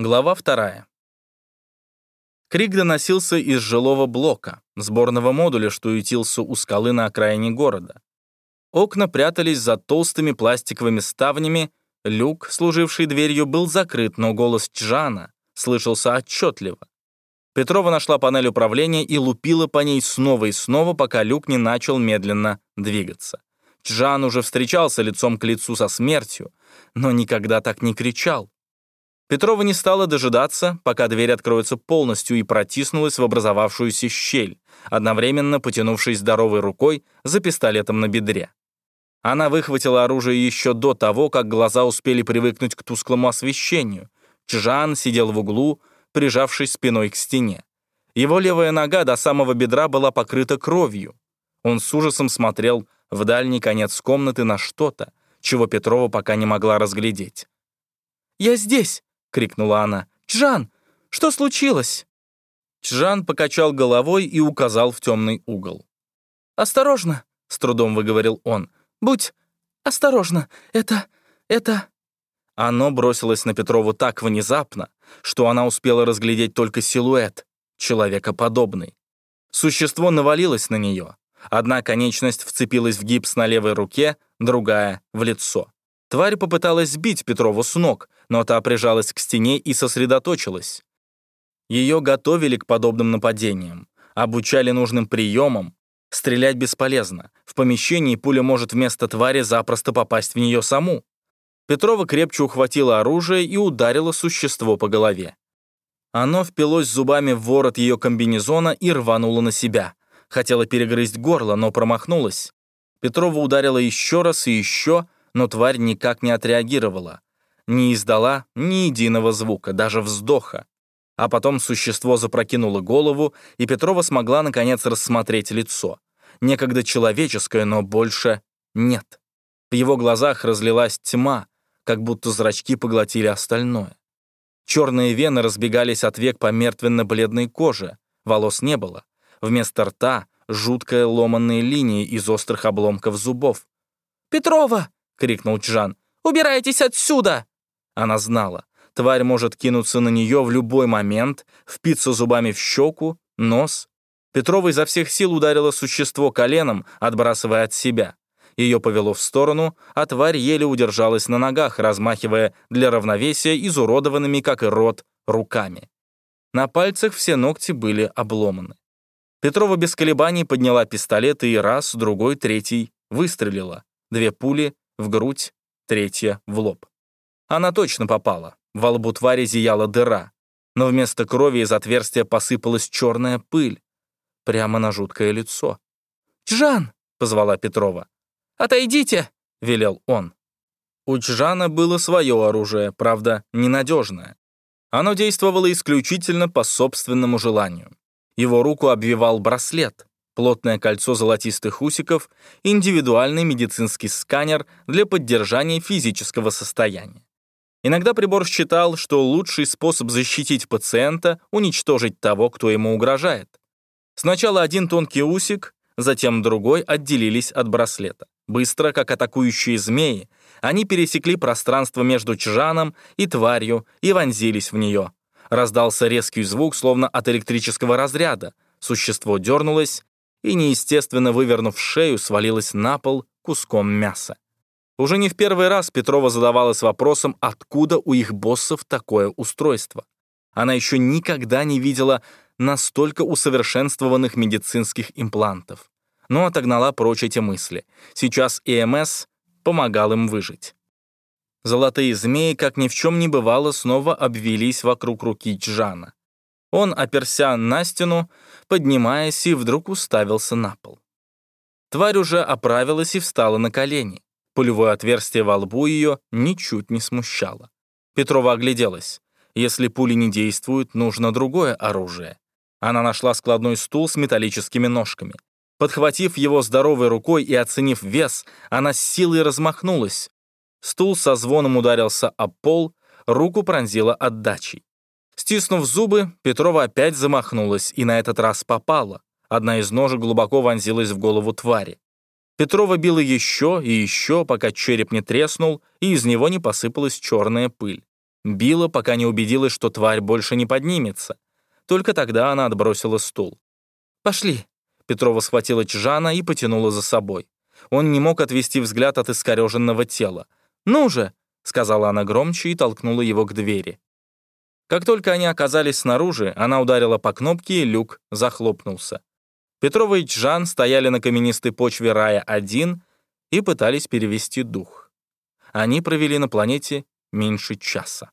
Глава вторая. Крик доносился из жилого блока, сборного модуля, что ютился у скалы на окраине города. Окна прятались за толстыми пластиковыми ставнями, люк, служивший дверью, был закрыт, но голос Чжана слышался отчетливо. Петрова нашла панель управления и лупила по ней снова и снова, пока люк не начал медленно двигаться. Чжан уже встречался лицом к лицу со смертью, но никогда так не кричал. Петрова не стала дожидаться, пока дверь откроется полностью и протиснулась в образовавшуюся щель, одновременно потянувшись здоровой рукой за пистолетом на бедре. Она выхватила оружие еще до того, как глаза успели привыкнуть к тусклому освещению. Чжан сидел в углу, прижавшись спиной к стене. Его левая нога до самого бедра была покрыта кровью. Он с ужасом смотрел в дальний конец комнаты на что-то, чего Петрова пока не могла разглядеть. «Я здесь!» — крикнула она. «Чжан, что случилось?» Чжан покачал головой и указал в темный угол. «Осторожно!» — с трудом выговорил он. «Будь осторожна! Это... это...» Оно бросилось на Петрову так внезапно, что она успела разглядеть только силуэт, человекоподобный. Существо навалилось на нее. Одна конечность вцепилась в гипс на левой руке, другая — в лицо. Тварь попыталась сбить Петрову с ног, но та прижалась к стене и сосредоточилась. Ее готовили к подобным нападениям, обучали нужным приемам. Стрелять бесполезно. В помещении пуля может вместо твари запросто попасть в нее саму. Петрова крепче ухватила оружие и ударила существо по голове. Оно впилось зубами в ворот ее комбинезона и рвануло на себя. Хотела перегрызть горло, но промахнулась. Петрова ударила еще раз и еще, но тварь никак не отреагировала. Не издала ни единого звука, даже вздоха. А потом существо запрокинуло голову, и Петрова смогла наконец рассмотреть лицо. Некогда человеческое, но больше нет. В его глазах разлилась тьма, как будто зрачки поглотили остальное. Черные вены разбегались от век по мертвенно-бледной коже, волос не было. Вместо рта — жуткая ломанная линия из острых обломков зубов. «Петрова!» — крикнул Джан. «Убирайтесь отсюда!» Она знала. Тварь может кинуться на нее в любой момент, впиться зубами в щеку, нос. Петрова изо всех сил ударила существо коленом, отбрасывая от себя. Ее повело в сторону, а тварь еле удержалась на ногах, размахивая для равновесия изуродованными, как и рот, руками. На пальцах все ногти были обломаны. Петрова без колебаний подняла пистолет и раз, другой, третий выстрелила. Две пули в грудь, третья в лоб. Она точно попала. Во лбу твари зияла дыра. Но вместо крови из отверстия посыпалась черная пыль. Прямо на жуткое лицо. «Чжан!» — позвала Петрова. «Отойдите!» — велел он. У Чжана было свое оружие, правда, ненадежное. Оно действовало исключительно по собственному желанию. Его руку обвивал браслет плотное кольцо золотистых усиков, индивидуальный медицинский сканер для поддержания физического состояния. Иногда прибор считал, что лучший способ защитить пациента — уничтожить того, кто ему угрожает. Сначала один тонкий усик, затем другой отделились от браслета. Быстро, как атакующие змеи, они пересекли пространство между Чжаном и тварью и вонзились в нее. Раздался резкий звук, словно от электрического разряда. Существо дернулось и, неестественно вывернув шею, свалилась на пол куском мяса. Уже не в первый раз Петрова задавалась вопросом, откуда у их боссов такое устройство. Она еще никогда не видела настолько усовершенствованных медицинских имплантов. Но отогнала прочь эти мысли. Сейчас ЭМС помогал им выжить. Золотые змеи, как ни в чем не бывало, снова обвелись вокруг руки Джана. Он оперся на стену, поднимаясь, и вдруг уставился на пол. Тварь уже оправилась и встала на колени. Пулевое отверстие во лбу ее ничуть не смущало. Петрова огляделась. Если пули не действуют, нужно другое оружие. Она нашла складной стул с металлическими ножками. Подхватив его здоровой рукой и оценив вес, она с силой размахнулась. Стул со звоном ударился о пол, руку пронзила отдачей. Стиснув зубы, Петрова опять замахнулась и на этот раз попала. Одна из ножек глубоко вонзилась в голову твари. Петрова била еще и еще, пока череп не треснул, и из него не посыпалась черная пыль. Била, пока не убедилась, что тварь больше не поднимется. Только тогда она отбросила стул. «Пошли!» Петрова схватила Чжана и потянула за собой. Он не мог отвести взгляд от искореженного тела. «Ну же!» — сказала она громче и толкнула его к двери. Как только они оказались снаружи, она ударила по кнопке, и люк захлопнулся. Петрова и Чжан стояли на каменистой почве Рая-1 и пытались перевести дух. Они провели на планете меньше часа.